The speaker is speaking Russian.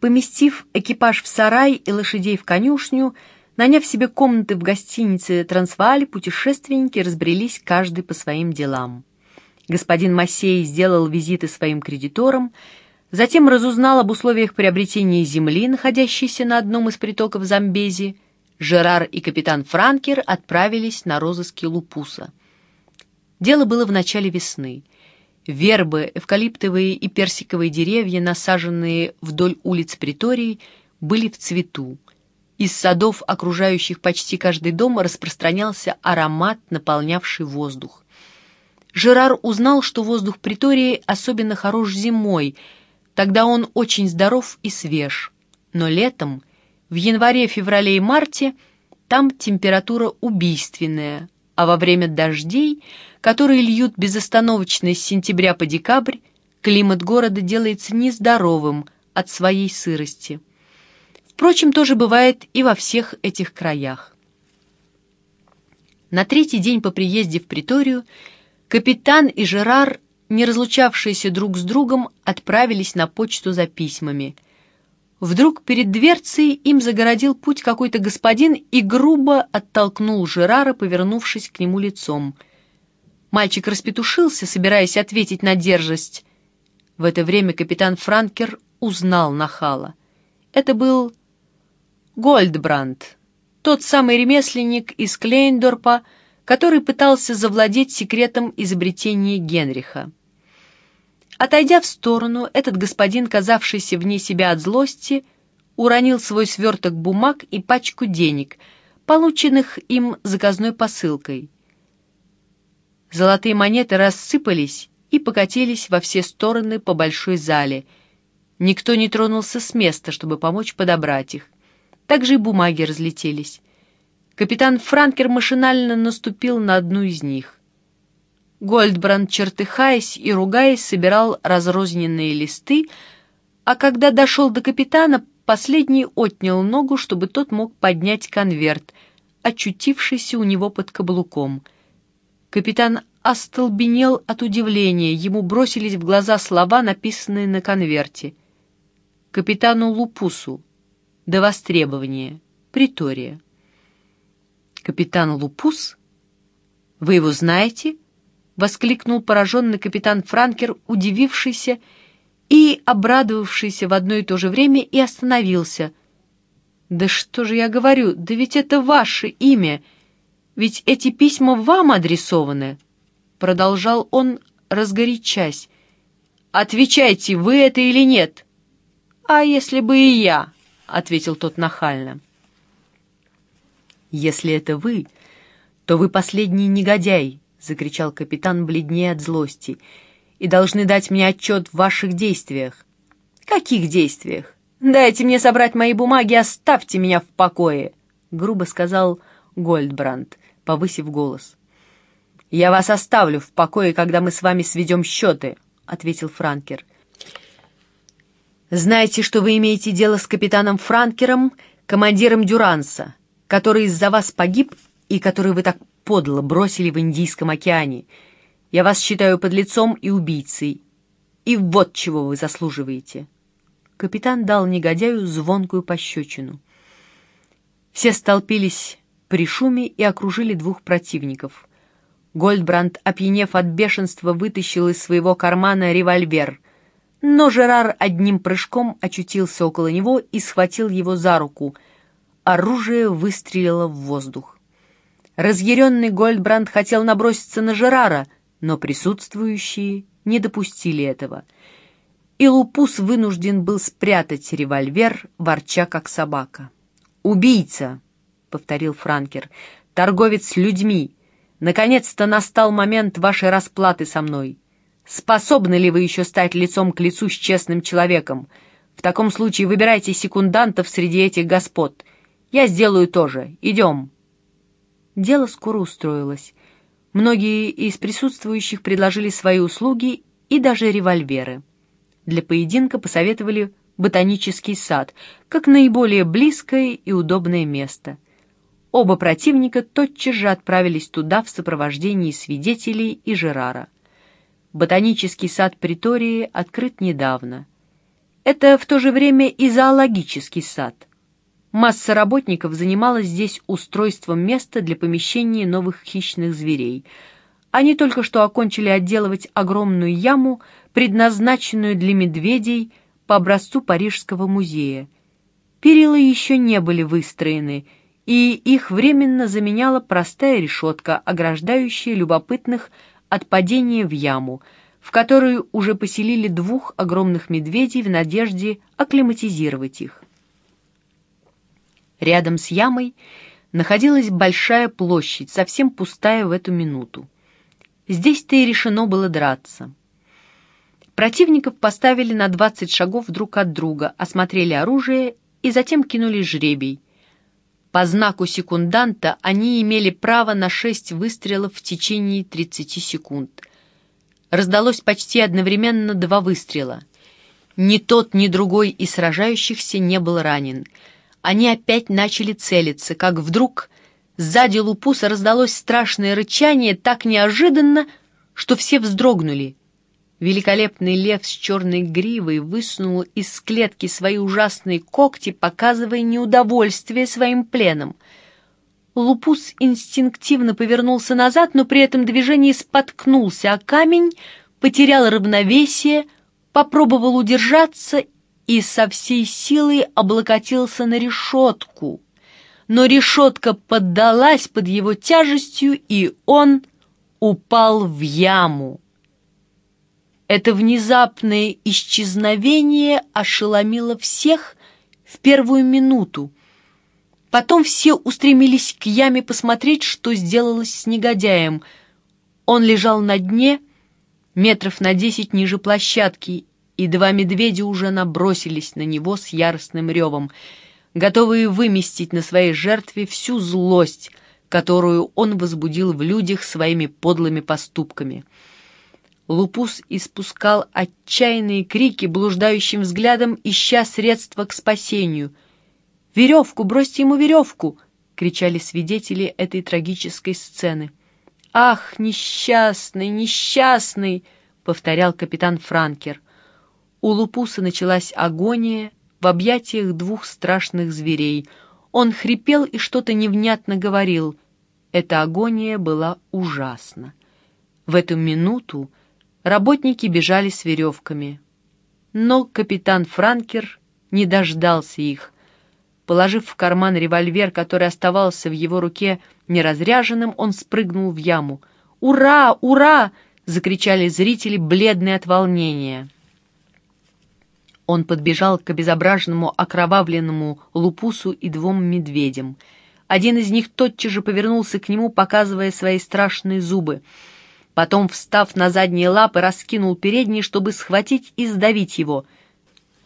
Поместив экипаж в сарай и лошадей в конюшню, наняв себе комнаты в гостинице «Трансвааль», путешественники разбрелись каждый по своим делам. Господин Массей сделал визиты своим кредиторам, затем разузнал об условиях приобретения земли, находящейся на одном из притоков Замбези. Жерар и капитан Франкер отправились на розыски Лупуса. Дело было в начале весны. Вербы, эвкалиптовые и персиковые деревья, насаженные вдоль улиц Притории, были в цвету. Из садов, окружающих почти каждый дом, распространялся аромат, наполнявший воздух. Жерар узнал, что воздух Притории особенно хорош зимой, тогда он очень здоров и свеж. Но летом, в январе, феврале и марте, там температура убийственная, а во время дождей, которые льют безостановочно с сентября по декабрь, климат города делается нездоровым от своей сырости. Впрочем, тоже бывает и во всех этих краях. На третий день по приезде в Приторию Капитан и Жерар, не разлучавшиеся друг с другом, отправились на почту за письмами. Вдруг перед дверцей им загородил путь какой-то господин и грубо оттолкнул Жерара, повернувшись к нему лицом. Мальчик распетушился, собираясь ответить на дерзость. В это время капитан Франкер узнал нахала. Это был Гольдбранд, тот самый ремесленник из Клейндорпа, который пытался завладеть секретом изобретения Генриха. Отойдя в сторону, этот господин, казавшийся вне себя от злости, уронил свой сверток бумаг и пачку денег, полученных им заказной посылкой. Золотые монеты рассыпались и покатились во все стороны по большой зале. Никто не тронулся с места, чтобы помочь подобрать их. Также и бумаги разлетелись. Капитан Франкер машинально наступил на одну из них. Гольдбранд, чертыхаясь и ругаясь, собирал разрозненные листы, а когда дошел до капитана, последний отнял ногу, чтобы тот мог поднять конверт, очутившийся у него под каблуком. Капитан остолбенел от удивления, ему бросились в глаза слова, написанные на конверте. «Капитану Лупусу. До востребования. Притория». «Капитан Лупус? Вы его знаете?» — воскликнул пораженный капитан Франкер, удивившийся и обрадовавшийся в одно и то же время, и остановился. «Да что же я говорю, да ведь это ваше имя, ведь эти письма вам адресованы!» Продолжал он, разгорячась. «Отвечайте, вы это или нет?» «А если бы и я?» — ответил тот нахально. «Если это вы, то вы последний негодяй!» — закричал капитан бледнее от злости. «И должны дать мне отчет в ваших действиях». «Каких действиях? Дайте мне собрать мои бумаги, оставьте меня в покое!» — грубо сказал Гольдбранд, повысив голос. «Я вас оставлю в покое, когда мы с вами сведем счеты», — ответил Франкер. «Знайте, что вы имеете дело с капитаном Франкером, командиром Дюранса который из-за вас погиб и который вы так подло бросили в Индийском океане. Я вас считаю подлецом и убийцей. И вот чего вы заслуживаете». Капитан дал негодяю звонкую пощечину. Все столпились при шуме и окружили двух противников. Гольдбранд, опьянев от бешенства, вытащил из своего кармана револьвер, но Жерар одним прыжком очутился около него и схватил его за руку — оружие выстрелило в воздух. Разъяренный Гольдбранд хотел наброситься на Жерара, но присутствующие не допустили этого. И Лупус вынужден был спрятать револьвер, ворча как собака. «Убийца!» — повторил Франкер. «Торговец людьми! Наконец-то настал момент вашей расплаты со мной. Способны ли вы еще стать лицом к лицу с честным человеком? В таком случае выбирайте секундантов среди этих господ. Я сделаю тоже. Идем». Дело скоро устроилось. Многие из присутствующих предложили свои услуги и даже револьверы. Для поединка посоветовали ботанический сад, как наиболее близкое и удобное место. Оба противника тотчас же отправились туда в сопровождении свидетелей и Жерара. Ботанический сад Притории открыт недавно. Это в то же время и зоологический сад. Масса работников занималась здесь устройством места для помещения новых хищных зверей. Они только что окончили отделывать огромную яму, предназначенную для медведей по образцу Парижского музея. Перила еще не были выстроены, и их временно заменяла простая решетка, ограждающая любопытных от падения в яму, в которую уже поселили двух огромных медведей в надежде акклиматизировать их. Рядом с ямой находилась большая площадь, совсем пустая в эту минуту. Здесь-то и решено было драться. Противников поставили на 20 шагов друг от друга, осмотрели оружие и затем кинули жребий. По знаку секунданта они имели право на 6 выстрелов в течение 30 секунд. Раздалось почти одновременно два выстрела. Ни тот, ни другой из сражающихся не был ранен — они опять начали целиться, как вдруг сзади Лупуса раздалось страшное рычание так неожиданно, что все вздрогнули. Великолепный лев с черной гривой высунул из клетки свои ужасные когти, показывая неудовольствие своим пленом. Лупус инстинктивно повернулся назад, но при этом движении споткнулся, а камень потерял равновесие, попробовал удержаться и со всей силой облокотился на решетку. Но решетка поддалась под его тяжестью, и он упал в яму. Это внезапное исчезновение ошеломило всех в первую минуту. Потом все устремились к яме посмотреть, что сделалось с негодяем. Он лежал на дне, метров на десять ниже площадки, и два медведя уже набросились на него с яростным ревом, готовые выместить на своей жертве всю злость, которую он возбудил в людях своими подлыми поступками. Лупус испускал отчаянные крики, блуждающим взглядом, ища средства к спасению. «Веревку! Бросьте ему веревку!» — кричали свидетели этой трагической сцены. «Ах, несчастный, несчастный!» — повторял капитан Франкер — у Лупуса началась агония в объятиях двух страшных зверей. Он хрипел и что-то невнятно говорил. Эта агония была ужасна. В эту минуту работники бежали с веревками. Но капитан Франкер не дождался их. Положив в карман револьвер, который оставался в его руке неразряженным, он спрыгнул в яму. «Ура! Ура!» — закричали зрители, бледные от волнения. Он подбежал к обезображенному окровавленному лупусу и двум медведям. Один из них тотчас же повернулся к нему, показывая свои страшные зубы. Потом, встав на задние лапы, раскинул передние, чтобы схватить и сдавить его —